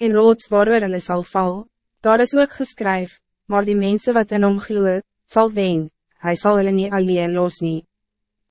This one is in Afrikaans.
en rots waarover hulle sal val. Daar is ook geskryf, maar die mensen wat in hom glo, sal wen, hy sal hulle nie alleen los nie.